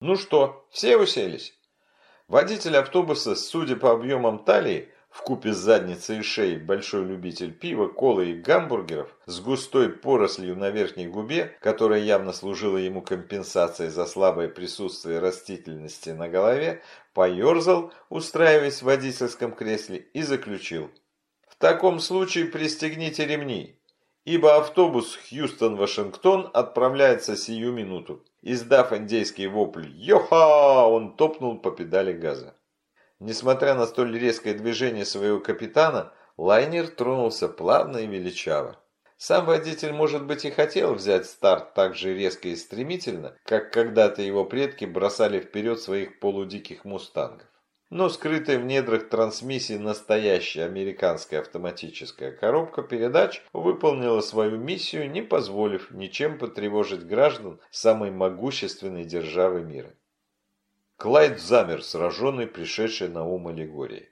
Ну что, все уселись? Водитель автобуса, судя по объемам талии, в купе с задницей и шеей большой любитель пива, колы и гамбургеров, с густой порослью на верхней губе, которая явно служила ему компенсацией за слабое присутствие растительности на голове, поерзал, устраиваясь в водительском кресле, и заключил. В таком случае пристегните ремни, ибо автобус Хьюстон-Вашингтон отправляется сию минуту. Издав индейский вопль «Йоха!», он топнул по педали газа. Несмотря на столь резкое движение своего капитана, лайнер тронулся плавно и величаво. Сам водитель, может быть, и хотел взять старт так же резко и стремительно, как когда-то его предки бросали вперед своих полудиких мустангов. Но скрытая в недрах трансмиссии настоящая американская автоматическая коробка передач выполнила свою миссию, не позволив ничем потревожить граждан самой могущественной державы мира. Клайд замер, сраженный пришедшей на ум аллегорией.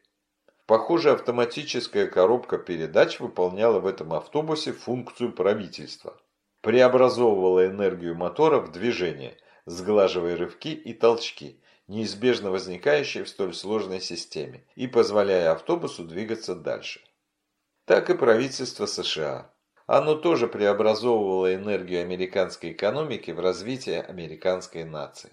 Похоже, автоматическая коробка передач выполняла в этом автобусе функцию правительства. Преобразовывала энергию мотора в движение, сглаживая рывки и толчки, неизбежно возникающие в столь сложной системе, и позволяя автобусу двигаться дальше. Так и правительство США. Оно тоже преобразовывало энергию американской экономики в развитие американской нации.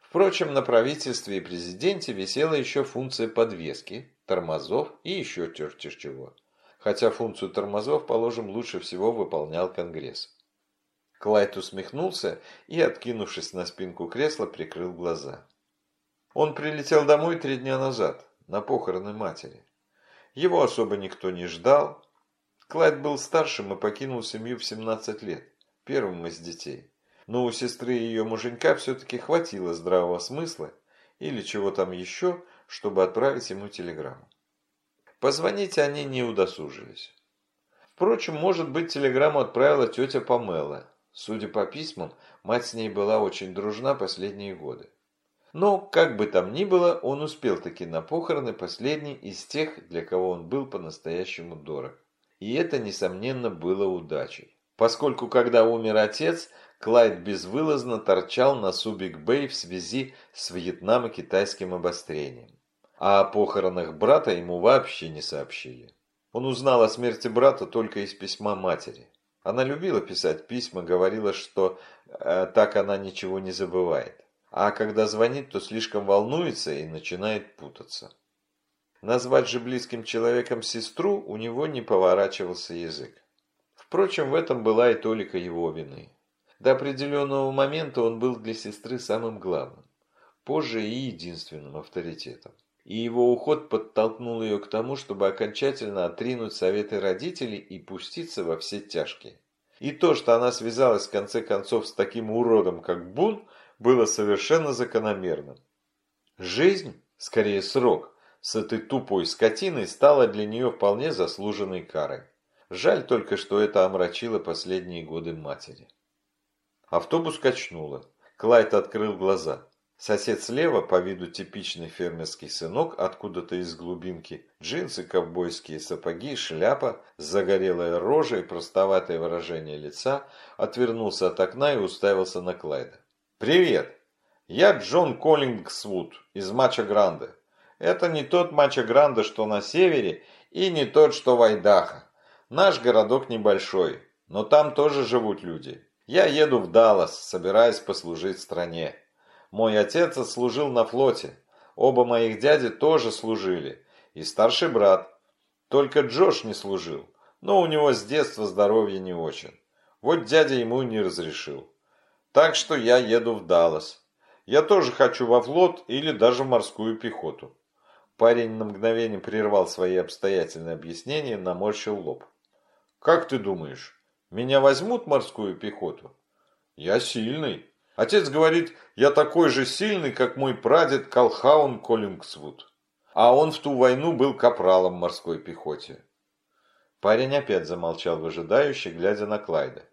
Впрочем, на правительстве и президенте висела еще функция подвески, тормозов и еще черти чего. Хотя функцию тормозов, положим, лучше всего выполнял Конгресс. Клайд усмехнулся и, откинувшись на спинку кресла, прикрыл глаза. Он прилетел домой три дня назад, на похороны матери. Его особо никто не ждал. Клайд был старшим и покинул семью в 17 лет, первым из детей но у сестры и ее муженька все-таки хватило здравого смысла или чего там еще, чтобы отправить ему телеграмму. Позвонить они не удосужились. Впрочем, может быть, телеграмму отправила тетя Памела. Судя по письмам, мать с ней была очень дружна последние годы. Но, как бы там ни было, он успел таки на похороны последний из тех, для кого он был по-настоящему дорог. И это, несомненно, было удачей. Поскольку, когда умер отец, Клайд безвылазно торчал на Субик-Бэй в связи с вьетнамо-китайским обострением. А о похоронах брата ему вообще не сообщили. Он узнал о смерти брата только из письма матери. Она любила писать письма, говорила, что э, так она ничего не забывает. А когда звонит, то слишком волнуется и начинает путаться. Назвать же близким человеком сестру у него не поворачивался язык. Впрочем, в этом была и толика его вины. До определенного момента он был для сестры самым главным, позже и единственным авторитетом. И его уход подтолкнул ее к тому, чтобы окончательно отринуть советы родителей и пуститься во все тяжкие. И то, что она связалась в конце концов с таким уродом, как Бун, было совершенно закономерным. Жизнь, скорее срок, с этой тупой скотиной стала для нее вполне заслуженной карой. Жаль только, что это омрачило последние годы матери. Автобус качнуло. Клайд открыл глаза. Сосед слева, по виду типичный фермерский сынок, откуда-то из глубинки, джинсы, ковбойские сапоги, шляпа, загорелая рожа и простоватое выражение лица, отвернулся от окна и уставился на Клайда. «Привет! Я Джон Коллингсвуд из Мача Гранде. Это не тот Мача Гранде, что на севере, и не тот, что в Айдахо. Наш городок небольшой, но там тоже живут люди. Я еду в Даллас, собираясь послужить стране. Мой отец служил на флоте. Оба моих дяди тоже служили. И старший брат. Только Джош не служил. Но у него с детства здоровье не очень. Вот дядя ему не разрешил. Так что я еду в Даллас. Я тоже хочу во флот или даже в морскую пехоту. Парень на мгновение прервал свои обстоятельные объяснения и наморщил лоб. «Как ты думаешь, меня возьмут в морскую пехоту? Я сильный. Отец говорит, я такой же сильный, как мой прадед Калхаун Коллингсвуд. А он в ту войну был капралом морской пехоте. Парень опять замолчал выжидающе, глядя на Клайда.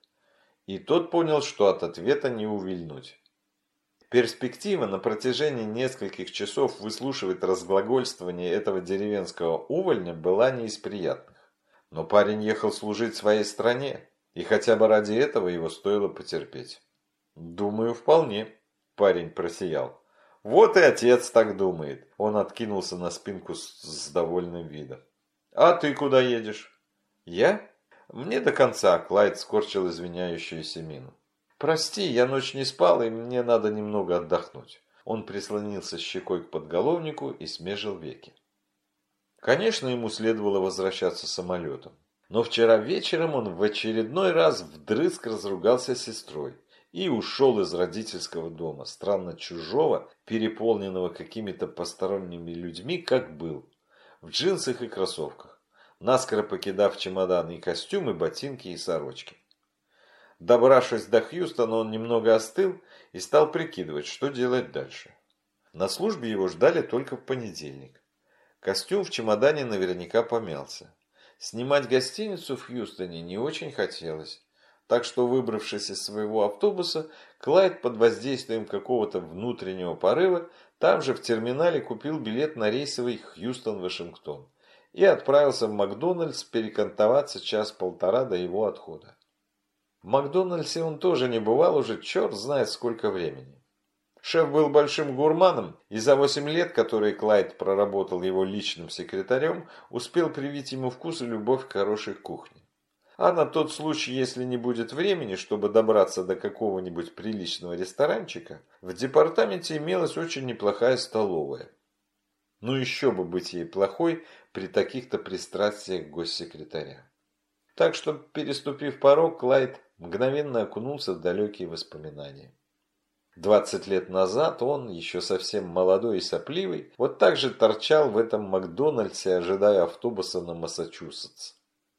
И тот понял, что от ответа не увильнуть. Перспектива на протяжении нескольких часов выслушивать разглагольствование этого деревенского увольня была не из приятных. Но парень ехал служить своей стране. И хотя бы ради этого его стоило потерпеть. Думаю, вполне. Парень просиял. Вот и отец так думает. Он откинулся на спинку с, с довольным видом. А ты куда едешь? Я? Мне до конца, Клайд скорчил извиняющуюся мину. Прости, я ночь не спал, и мне надо немного отдохнуть. Он прислонился щекой к подголовнику и смежил веки. Конечно, ему следовало возвращаться самолетом. Но вчера вечером он в очередной раз вдрызг разругался с сестрой и ушел из родительского дома, странно чужого, переполненного какими-то посторонними людьми, как был, в джинсах и кроссовках, наскоро покидав чемодан и костюмы, ботинки и сорочки. Добравшись до Хьюстона, он немного остыл и стал прикидывать, что делать дальше. На службе его ждали только в понедельник. Костюм в чемодане наверняка помялся. Снимать гостиницу в Хьюстоне не очень хотелось. Так что, выбравшись из своего автобуса, Клайд под воздействием какого-то внутреннего порыва там же в терминале купил билет на рейсовый Хьюстон-Вашингтон и отправился в Макдональдс перекантоваться час-полтора до его отхода. В Макдональдсе он тоже не бывал уже черт знает сколько времени. Шеф был большим гурманом, и за 8 лет, которые Клайд проработал его личным секретарем, успел привить ему вкус и любовь к хорошей кухне. А на тот случай, если не будет времени, чтобы добраться до какого-нибудь приличного ресторанчика, в департаменте имелась очень неплохая столовая. Ну еще бы быть ей плохой при таких-то пристрастиях госсекретаря. Так что, переступив порог, Клайд мгновенно окунулся в далекие воспоминания. Двадцать лет назад он, еще совсем молодой и сопливый, вот так же торчал в этом Макдональдсе, ожидая автобуса на Массачусетс.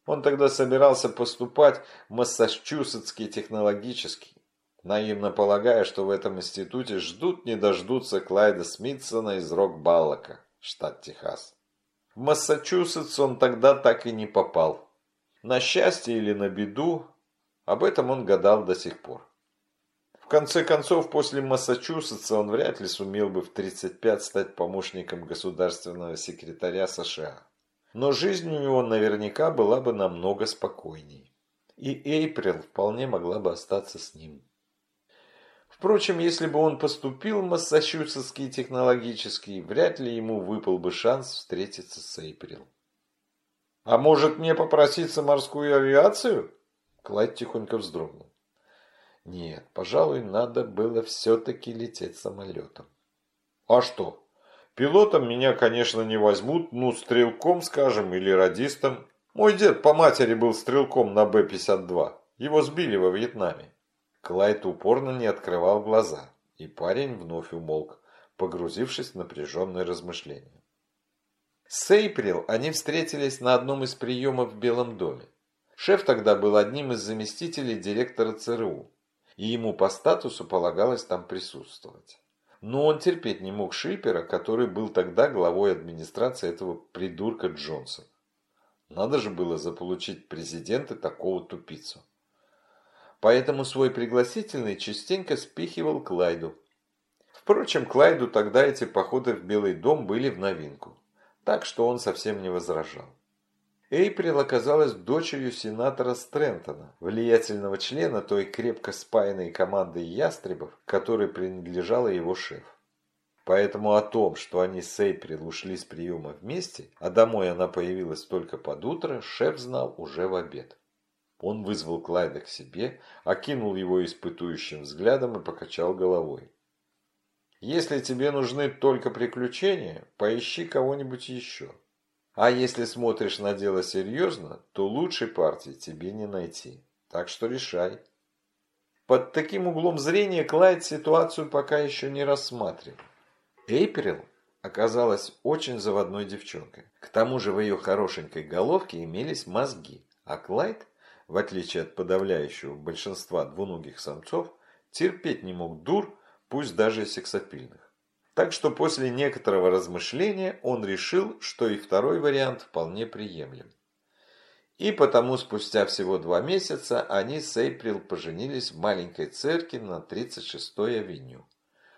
Он тогда собирался поступать в Массачусетский технологический, наивно полагая, что в этом институте ждут не дождутся Клайда Смитсона из Рок-Баллока, штат Техас. В Массачусетс он тогда так и не попал. На счастье или на беду, об этом он гадал до сих пор конце концов, после Массачусетса он вряд ли сумел бы в 35 стать помощником государственного секретаря США. Но жизнь у него наверняка была бы намного спокойней. И Эйприл вполне могла бы остаться с ним. Впрочем, если бы он поступил в Массачусетский технологический, вряд ли ему выпал бы шанс встретиться с Эйприл. «А может мне попроситься морскую авиацию?» Клайд тихонько вздрогнул. Нет, пожалуй, надо было все-таки лететь самолетом. А что? Пилотом меня, конечно, не возьмут, ну, стрелком, скажем, или радистом. Мой дед по матери был стрелком на Б-52. Его сбили во Вьетнаме. Клайд упорно не открывал глаза, и парень вновь умолк, погрузившись в напряженные размышления. С Эйприл они встретились на одном из приемов в Белом доме. Шеф тогда был одним из заместителей директора ЦРУ, и ему по статусу полагалось там присутствовать. Но он терпеть не мог Шипера, который был тогда главой администрации этого придурка Джонсона. Надо же было заполучить президента такого тупицу. Поэтому свой пригласительный частенько спихивал Клайду. Впрочем, Клайду тогда эти походы в Белый дом были в новинку, так что он совсем не возражал. Эйприл оказалась дочерью сенатора Стрэнтона, влиятельного члена той крепко спаянной команды ястребов, которой принадлежала его шеф. Поэтому о том, что они с Эйприл ушли с приема вместе, а домой она появилась только под утро, шеф знал уже в обед. Он вызвал Клайда к себе, окинул его испытующим взглядом и покачал головой. «Если тебе нужны только приключения, поищи кого-нибудь еще. А если смотришь на дело серьезно, то лучшей партии тебе не найти. Так что решай. Под таким углом зрения Клайд ситуацию пока еще не рассматривал. Эйприл оказалась очень заводной девчонкой. К тому же в ее хорошенькой головке имелись мозги, а Клайд, в отличие от подавляющего большинства двуногих самцов, терпеть не мог дур, пусть даже сексапильных. Так что после некоторого размышления он решил, что и второй вариант вполне приемлем. И потому спустя всего два месяца они с Эйприл поженились в маленькой церкви на 36-й авеню.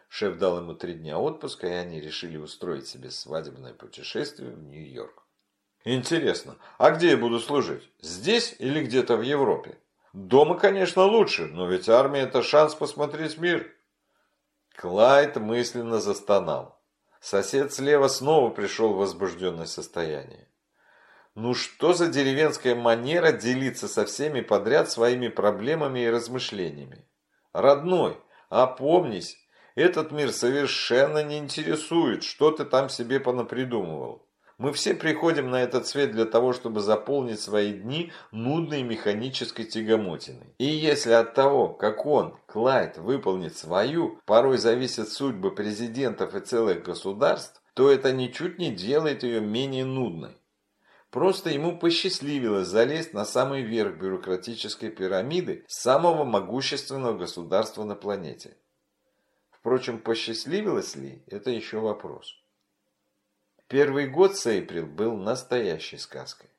Шеф дал ему три дня отпуска, и они решили устроить себе свадебное путешествие в Нью-Йорк. Интересно, а где я буду служить? Здесь или где-то в Европе? Дома, конечно, лучше, но ведь армия – это шанс посмотреть мир. Клайд мысленно застонал. Сосед слева снова пришел в возбужденное состояние. Ну что за деревенская манера делиться со всеми подряд своими проблемами и размышлениями? Родной, опомнись, этот мир совершенно не интересует, что ты там себе понапридумывал. Мы все приходим на этот свет для того, чтобы заполнить свои дни нудной механической тягомотиной. И если от того, как он, Клайд, выполнит свою, порой зависят судьбы президентов и целых государств, то это ничуть не делает ее менее нудной. Просто ему посчастливилось залезть на самый верх бюрократической пирамиды самого могущественного государства на планете. Впрочем, посчастливилось ли, это еще вопрос. Первый год Сейприл был настоящей сказкой.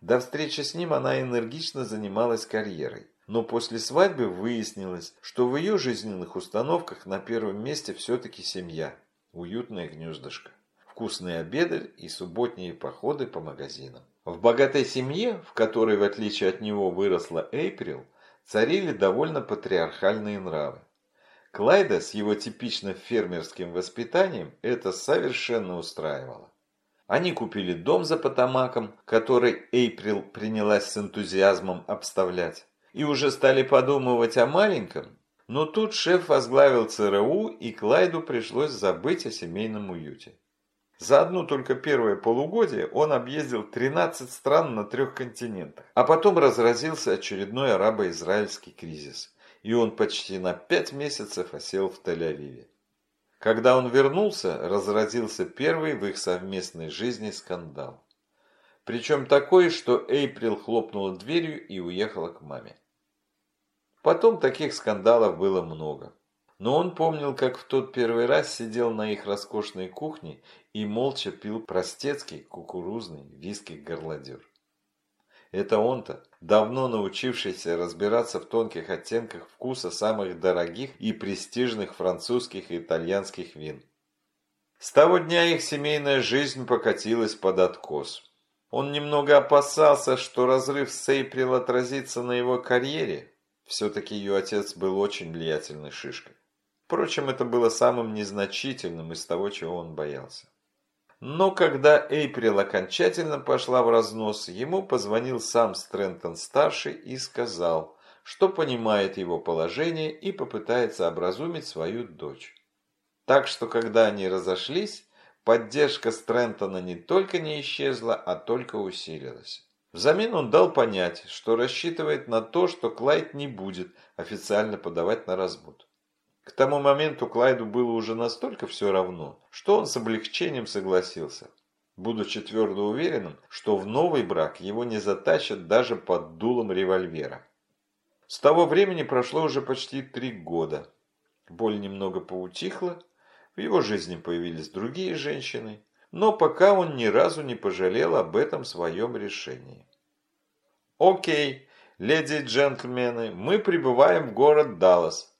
До встречи с ним она энергично занималась карьерой. Но после свадьбы выяснилось, что в ее жизненных установках на первом месте все-таки семья, уютное гнездышко, вкусные обеды и субботние походы по магазинам. В богатой семье, в которой в отличие от него выросла Эйприл, царили довольно патриархальные нравы. Клайда с его типично фермерским воспитанием это совершенно устраивало. Они купили дом за Потамаком, который Эйприл принялась с энтузиазмом обставлять, и уже стали подумывать о маленьком, но тут шеф возглавил ЦРУ, и Клайду пришлось забыть о семейном уюте. За одну только первое полугодие он объездил 13 стран на трех континентах, а потом разразился очередной арабо-израильский кризис – и он почти на пять месяцев осел в Тель-Авиве. Когда он вернулся, разразился первый в их совместной жизни скандал. Причем такой, что Эйприл хлопнула дверью и уехала к маме. Потом таких скандалов было много. Но он помнил, как в тот первый раз сидел на их роскошной кухне и молча пил простецкий кукурузный виски-горлодер. Это он-то, давно научившийся разбираться в тонких оттенках вкуса самых дорогих и престижных французских и итальянских вин. С того дня их семейная жизнь покатилась под откос. Он немного опасался, что разрыв с Эйприл отразится на его карьере. Все-таки ее отец был очень влиятельной шишкой. Впрочем, это было самым незначительным из того, чего он боялся. Но когда Эйприл окончательно пошла в разнос, ему позвонил сам Стрэнтон-старший и сказал, что понимает его положение и попытается образумить свою дочь. Так что, когда они разошлись, поддержка Стрэнтона не только не исчезла, а только усилилась. Взамен он дал понять, что рассчитывает на то, что Клайд не будет официально подавать на развод. К тому моменту Клайду было уже настолько все равно, что он с облегчением согласился, будучи твердо уверенным, что в новый брак его не затащат даже под дулом револьвера. С того времени прошло уже почти три года. Боль немного поутихла, в его жизни появились другие женщины, но пока он ни разу не пожалел об этом своем решении. «Окей, леди и джентльмены, мы прибываем в город Даллас»,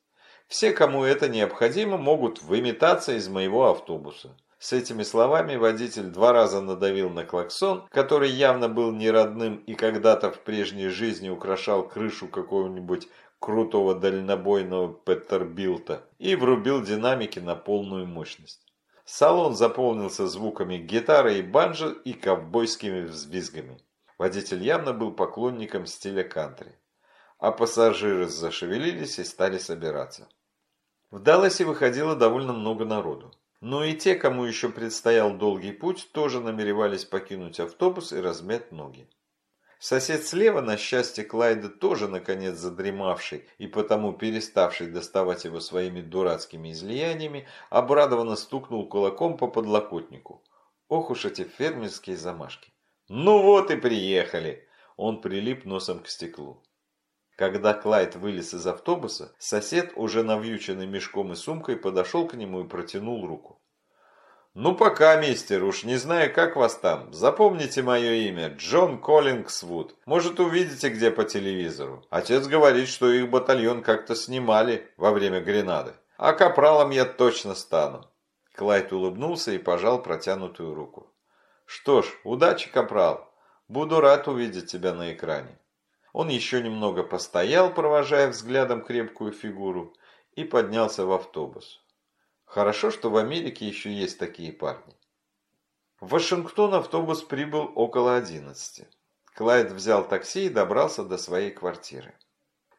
все, кому это необходимо, могут выметаться из моего автобуса. С этими словами водитель два раза надавил на клаксон, который явно был не родным и когда-то в прежней жизни украшал крышу какого-нибудь крутого дальнобойного Петербилта, и врубил динамики на полную мощность. Салон заполнился звуками гитары и банджо и ковбойскими взвизгами. Водитель явно был поклонником стиля кантри. А пассажиры зашевелились и стали собираться. В Далласе выходило довольно много народу. Но и те, кому еще предстоял долгий путь, тоже намеревались покинуть автобус и размять ноги. Сосед слева, на счастье Клайда, тоже наконец задремавший и потому переставший доставать его своими дурацкими излияниями, обрадованно стукнул кулаком по подлокотнику. Ох уж эти фермерские замашки. «Ну вот и приехали!» Он прилип носом к стеклу. Когда Клайд вылез из автобуса, сосед, уже навьюченный мешком и сумкой, подошел к нему и протянул руку. «Ну пока, мистер, уж не знаю, как вас там. Запомните мое имя, Джон Коллингсвуд. Может, увидите где по телевизору. Отец говорит, что их батальон как-то снимали во время гренады. А капралом я точно стану». Клайд улыбнулся и пожал протянутую руку. «Что ж, удачи, капрал. Буду рад увидеть тебя на экране». Он еще немного постоял, провожая взглядом крепкую фигуру, и поднялся в автобус. Хорошо, что в Америке еще есть такие парни. В Вашингтон автобус прибыл около 11. Клайд взял такси и добрался до своей квартиры.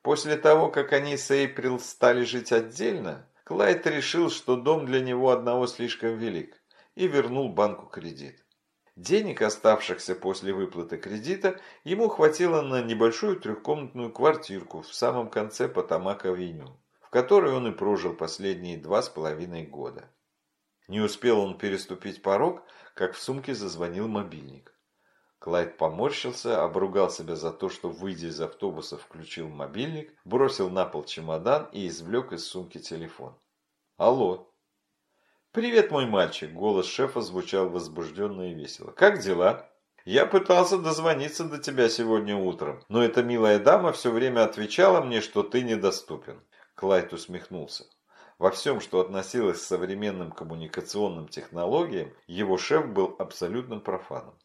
После того, как они с Эйприл стали жить отдельно, Клайд решил, что дом для него одного слишком велик, и вернул банку кредит. Денег, оставшихся после выплаты кредита, ему хватило на небольшую трехкомнатную квартирку в самом конце Потамак-авеню, в которой он и прожил последние два с половиной года. Не успел он переступить порог, как в сумке зазвонил мобильник. Клайд поморщился, обругал себя за то, что, выйдя из автобуса, включил мобильник, бросил на пол чемодан и извлек из сумки телефон. «Алло!» «Привет, мой мальчик!» – голос шефа звучал возбужденно и весело. «Как дела?» «Я пытался дозвониться до тебя сегодня утром, но эта милая дама все время отвечала мне, что ты недоступен». Клайд усмехнулся. Во всем, что относилось к современным коммуникационным технологиям, его шеф был абсолютным профаном.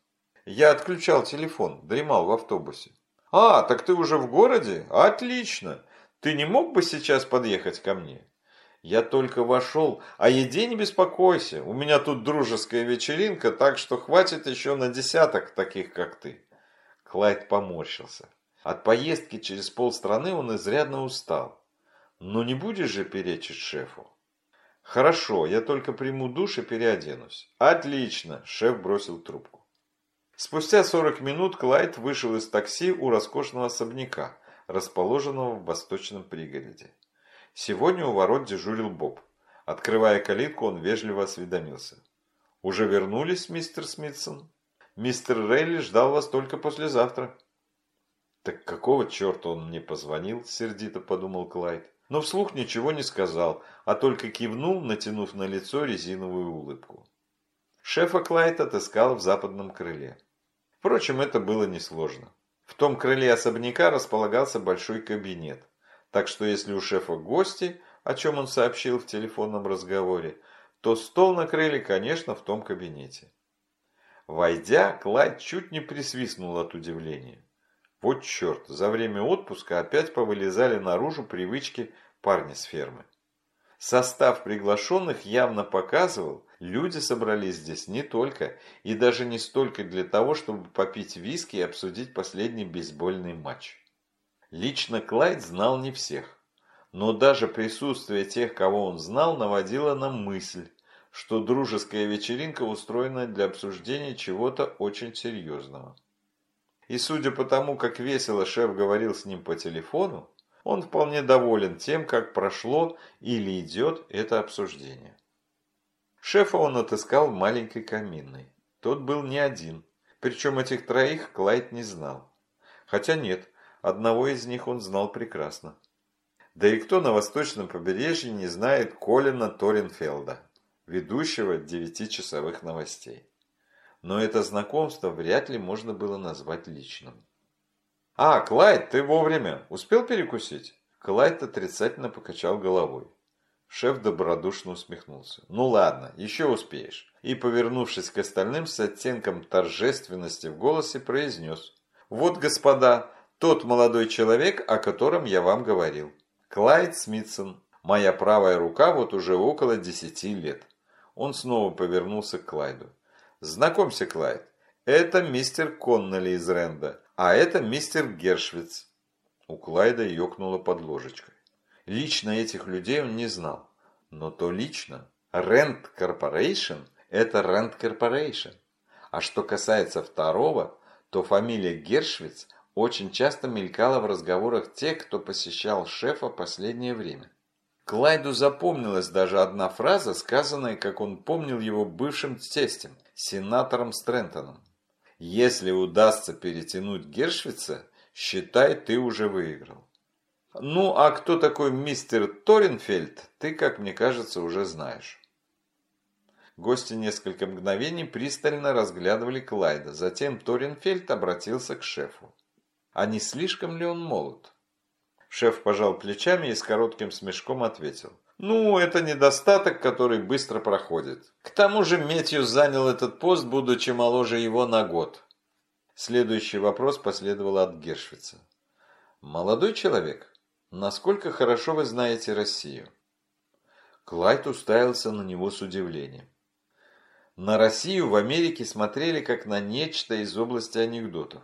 Я отключал телефон, дремал в автобусе. А, так ты уже в городе? Отлично. Ты не мог бы сейчас подъехать ко мне? Я только вошел. О еде не беспокойся. У меня тут дружеская вечеринка, так что хватит еще на десяток таких, как ты. Клайд поморщился. От поездки через полстраны он изрядно устал. Но не будешь же перечить шефу? Хорошо, я только приму душ и переоденусь. Отлично, шеф бросил трубку. Спустя 40 минут Клайд вышел из такси у роскошного особняка, расположенного в восточном пригороде. Сегодня у ворот дежурил Боб. Открывая калитку, он вежливо осведомился. «Уже вернулись, мистер Смитсон? Мистер Рейли ждал вас только послезавтра». «Так какого черта он мне позвонил?» – сердито подумал Клайд. Но вслух ничего не сказал, а только кивнул, натянув на лицо резиновую улыбку. Шефа Клайд отыскал в западном крыле. Впрочем, это было несложно. В том крыле особняка располагался большой кабинет. Так что если у шефа гости, о чем он сообщил в телефонном разговоре, то стол накрыли, конечно, в том кабинете. Войдя, Клайд чуть не присвистнул от удивления. Вот черт, за время отпуска опять повылезали наружу привычки парня с фермы. Состав приглашенных явно показывал, люди собрались здесь не только и даже не столько для того, чтобы попить виски и обсудить последний бейсбольный матч. Лично Клайд знал не всех, но даже присутствие тех, кого он знал, наводило на мысль, что дружеская вечеринка устроена для обсуждения чего-то очень серьезного. И судя по тому, как весело шеф говорил с ним по телефону, он вполне доволен тем, как прошло или идет это обсуждение. Шефа он отыскал в маленькой каминной. Тот был не один, причем этих троих Клайд не знал. Хотя нет, одного из них он знал прекрасно. Да и кто на восточном побережье не знает Колина Торинфелда, ведущего девятичасовых новостей. Но это знакомство вряд ли можно было назвать личным. «А, Клайд, ты вовремя. Успел перекусить?» Клайд отрицательно покачал головой. Шеф добродушно усмехнулся. «Ну ладно, еще успеешь». И, повернувшись к остальным, с оттенком торжественности в голосе произнес. «Вот, господа, тот молодой человек, о котором я вам говорил. Клайд Смитсон. Моя правая рука вот уже около десяти лет». Он снова повернулся к Клайду. «Знакомься, Клайд, это мистер Конноли из Ренда, а это мистер Гершвиц. У Клайда ёкнуло под ложечкой. Лично этих людей он не знал. Но то лично. Rent Corporation – это Rent Corporation. А что касается второго, то фамилия Гершвиц очень часто мелькала в разговорах тех, кто посещал шефа последнее время. Клайду запомнилась даже одна фраза, сказанная, как он помнил его бывшим тестем, сенатором Стрэнтоном. Если удастся перетянуть Гершвица, считай, ты уже выиграл. Ну, а кто такой мистер Торенфельд, ты, как мне кажется, уже знаешь. Гости несколько мгновений пристально разглядывали Клайда. Затем Торенфельд обратился к шефу. А не слишком ли он молод? Шеф пожал плечами и с коротким смешком ответил. Ну, это недостаток, который быстро проходит. К тому же Метью занял этот пост, будучи моложе его на год. Следующий вопрос последовал от Гершвица. Молодой человек, насколько хорошо вы знаете Россию? Клайд уставился на него с удивлением. На Россию в Америке смотрели как на нечто из области анекдотов.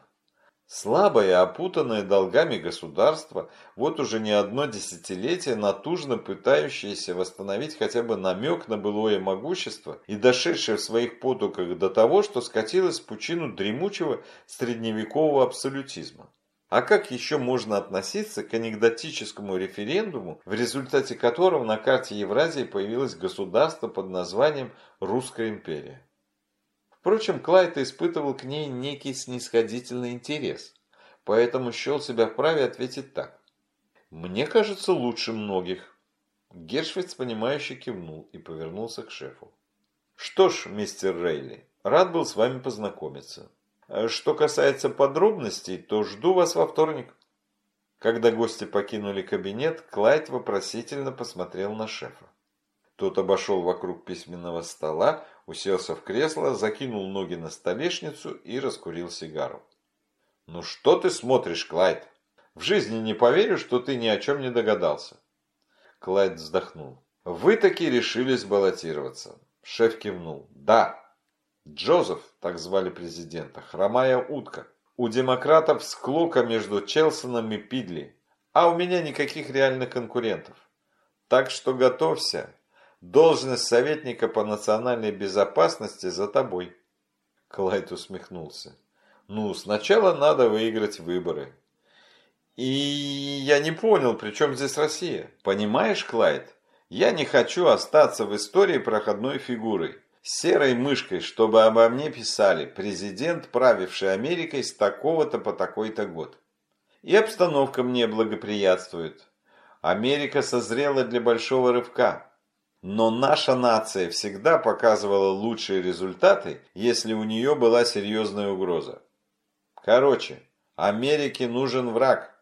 Слабое, опутанное долгами государство, вот уже не одно десятилетие натужно пытающееся восстановить хотя бы намек на былое могущество и дошедшее в своих потоках до того, что скатилось в пучину дремучего средневекового абсолютизма. А как еще можно относиться к анекдотическому референдуму, в результате которого на карте Евразии появилось государство под названием Русская империя? Впрочем, Клайд испытывал к ней некий снисходительный интерес, поэтому счел себя вправе ответить так. «Мне кажется, лучше многих». Гершвиц, понимающе кивнул и повернулся к шефу. «Что ж, мистер Рейли, рад был с вами познакомиться. Что касается подробностей, то жду вас во вторник». Когда гости покинули кабинет, Клайд вопросительно посмотрел на шефа. Тот обошел вокруг письменного стола, уселся в кресло, закинул ноги на столешницу и раскурил сигару. «Ну что ты смотришь, Клайд? В жизни не поверю, что ты ни о чем не догадался». Клайд вздохнул. «Вы таки решились баллотироваться». Шеф кивнул. «Да». Джозеф, так звали президента, хромая утка. У демократов склока между Челсоном и Пидли, а у меня никаких реальных конкурентов. Так что готовься, Должность советника по национальной безопасности за тобой. Клайд усмехнулся. Ну, сначала надо выиграть выборы. И я не понял, при чем здесь Россия? Понимаешь, Клайд? Я не хочу остаться в истории проходной фигурой. Серой мышкой, чтобы обо мне писали президент, правивший Америкой с такого-то по такой-то год. И обстановка мне благоприятствует. Америка созрела для большого рывка. Но наша нация всегда показывала лучшие результаты, если у нее была серьезная угроза. Короче, Америке нужен враг.